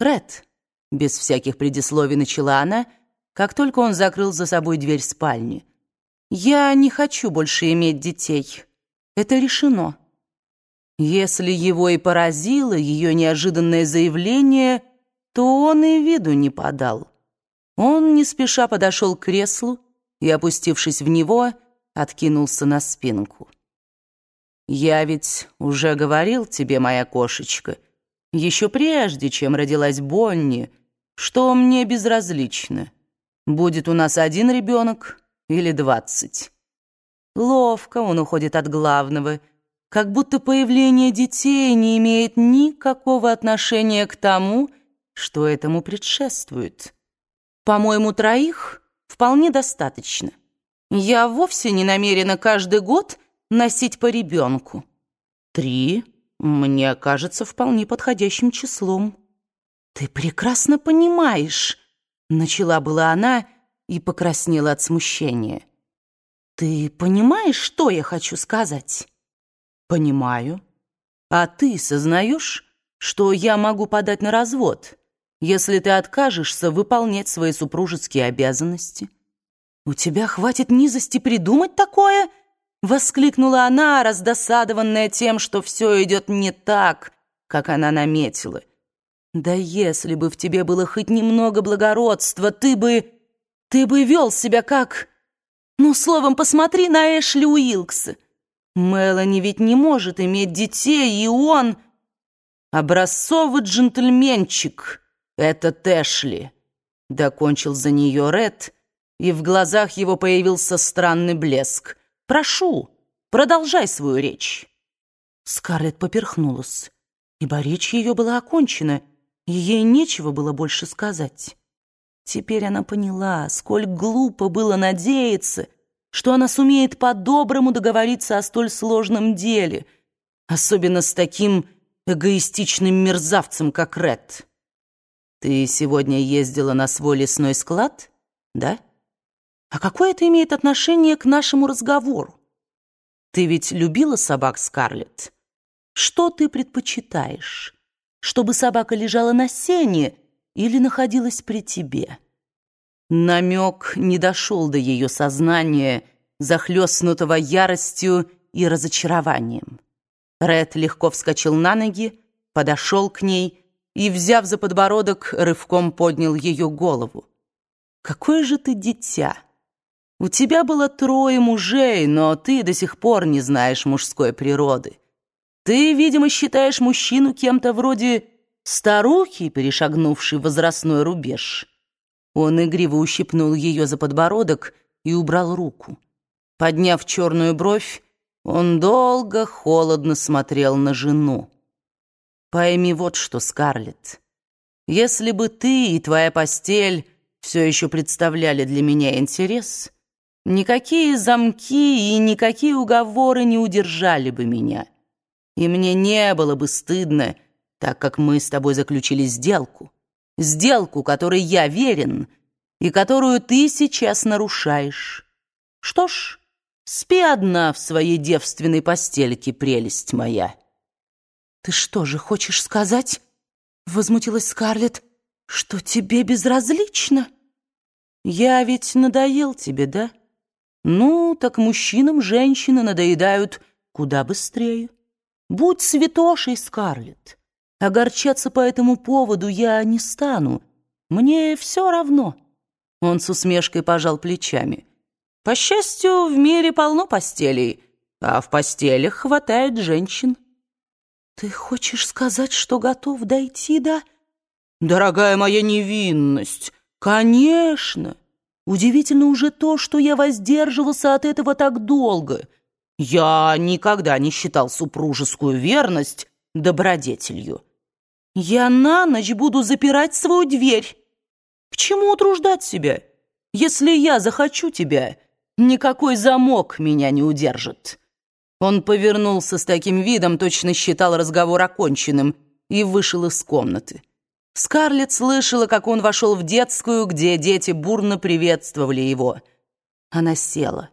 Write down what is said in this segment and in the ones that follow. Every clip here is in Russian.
Ред, без всяких предисловий начала она, как только он закрыл за собой дверь спальни. Я не хочу больше иметь детей. Это решено. Если его и поразило ее неожиданное заявление, то он и виду не подал. Он не спеша подошел к креслу и, опустившись в него, откинулся на спинку. «Я ведь уже говорил тебе, моя кошечка, еще прежде, чем родилась Бонни, что мне безразлично, будет у нас один ребенок или двадцать. Ловко он уходит от главного, как будто появление детей не имеет никакого отношения к тому, что этому предшествует. По-моему, троих вполне достаточно. Я вовсе не намерена каждый год носить по ребенку. Три мне кажется вполне подходящим числом. Ты прекрасно понимаешь, начала была она и покраснела от смущения. Ты понимаешь, что я хочу сказать? Понимаю. А ты сознаешь, что я могу подать на развод, если ты откажешься выполнять свои супружеские обязанности? У тебя хватит низости придумать такое? Воскликнула она, раздосадованная тем, что все идет не так, как она наметила. Да если бы в тебе было хоть немного благородства, ты бы... ты бы вел себя как... Ну, словом, посмотри на Эшли Уилкса. Мелани ведь не может иметь детей, и он... Образцовый джентльменчик, это Эшли. Докончил за нее Ред, и в глазах его появился странный блеск — Прошу, продолжай свою речь». Скарлетт поперхнулась, ибо речь ее была окончена, и ей нечего было больше сказать. Теперь она поняла, сколь глупо было надеяться, что она сумеет по-доброму договориться о столь сложном деле, особенно с таким эгоистичным мерзавцем, как Ред. «Ты сегодня ездила на свой лесной склад, да?» А какое это имеет отношение к нашему разговору? Ты ведь любила собак, Скарлетт? Что ты предпочитаешь? Чтобы собака лежала на сене или находилась при тебе? Намек не дошел до ее сознания, захлестнутого яростью и разочарованием. Ред легко вскочил на ноги, подошел к ней и, взяв за подбородок, рывком поднял ее голову. «Какое же ты дитя!» У тебя было трое мужей, но ты до сих пор не знаешь мужской природы. Ты, видимо, считаешь мужчину кем-то вроде старухи, перешагнувшей возрастной рубеж. Он игриво ущипнул ее за подбородок и убрал руку. Подняв черную бровь, он долго, холодно смотрел на жену. Пойми вот что, Скарлетт. Если бы ты и твоя постель все еще представляли для меня интерес, Никакие замки и никакие уговоры не удержали бы меня. И мне не было бы стыдно, так как мы с тобой заключили сделку. Сделку, которой я верен и которую ты сейчас нарушаешь. Что ж, спи одна в своей девственной постельке, прелесть моя. «Ты что же хочешь сказать?» — возмутилась Скарлетт. «Что тебе безразлично?» «Я ведь надоел тебе, да?» Ну, так мужчинам женщины надоедают куда быстрее. Будь святошей, Скарлетт. Огорчаться по этому поводу я не стану. Мне все равно. Он с усмешкой пожал плечами. По счастью, в мире полно постелей, а в постелях хватает женщин. Ты хочешь сказать, что готов дойти до... Дорогая моя невинность, конечно. Удивительно уже то, что я воздерживался от этого так долго. Я никогда не считал супружескую верность добродетелью. Я на ночь буду запирать свою дверь. К чему утруждать себя? Если я захочу тебя, никакой замок меня не удержит». Он повернулся с таким видом, точно считал разговор оконченным, и вышел из комнаты. Скарлетт слышала, как он вошел в детскую, где дети бурно приветствовали его. Она села.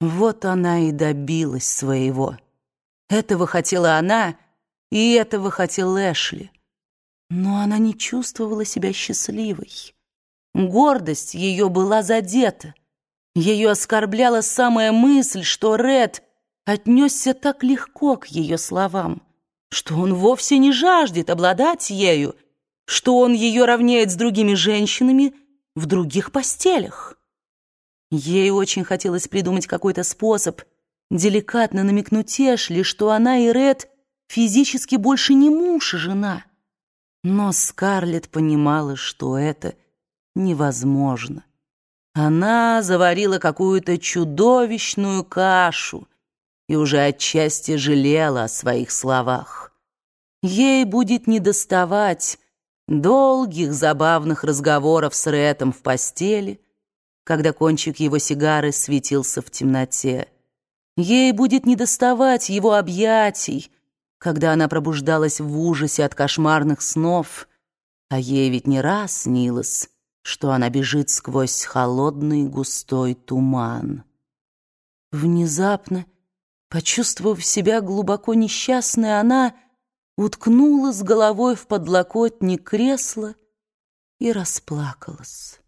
Вот она и добилась своего. Этого хотела она, и этого хотел Эшли. Но она не чувствовала себя счастливой. Гордость ее была задета. Ее оскорбляла самая мысль, что Ред отнесся так легко к ее словам, что он вовсе не жаждет обладать ею, что он ее равняет с другими женщинами в других постелях. Ей очень хотелось придумать какой-то способ деликатно намекнуть Эшли, что она и Ред физически больше не муж и жена. Но Скарлетт понимала, что это невозможно. Она заварила какую-то чудовищную кашу и уже отчасти жалела о своих словах. Ей будет недоставать долгих забавных разговоров с Рэтом в постели, когда кончик его сигары светился в темноте. Ей будет недоставать его объятий, когда она пробуждалась в ужасе от кошмарных снов, а ей ведь не раз снилось, что она бежит сквозь холодный густой туман. Внезапно, почувствовав себя глубоко несчастной, она уткнулась головой в подлокотник кресла и расплакалась.